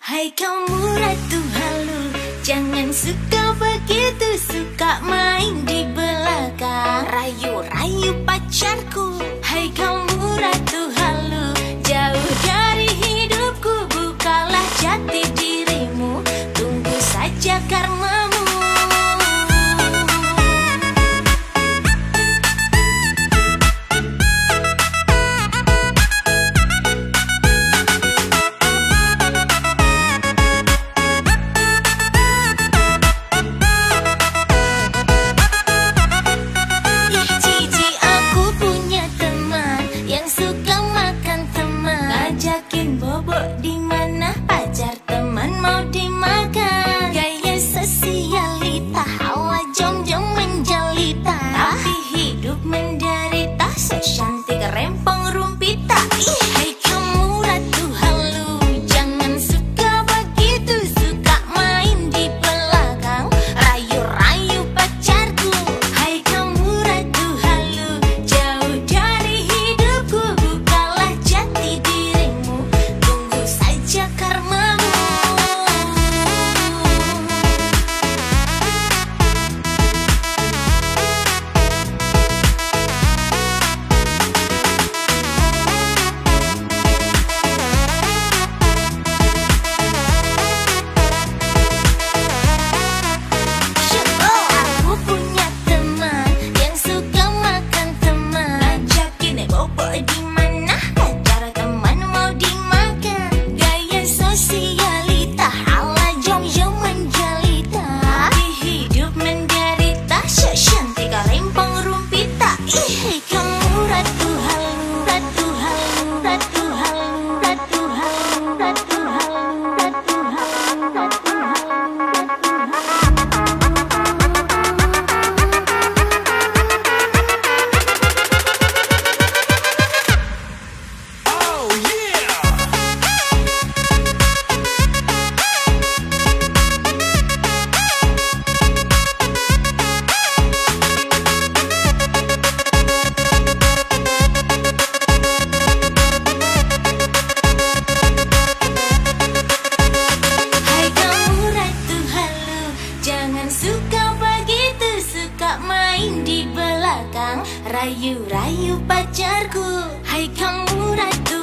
Hai kamu ratu halu Jangan suka begitu Rayu, rayu pacarku Hai kamu ratu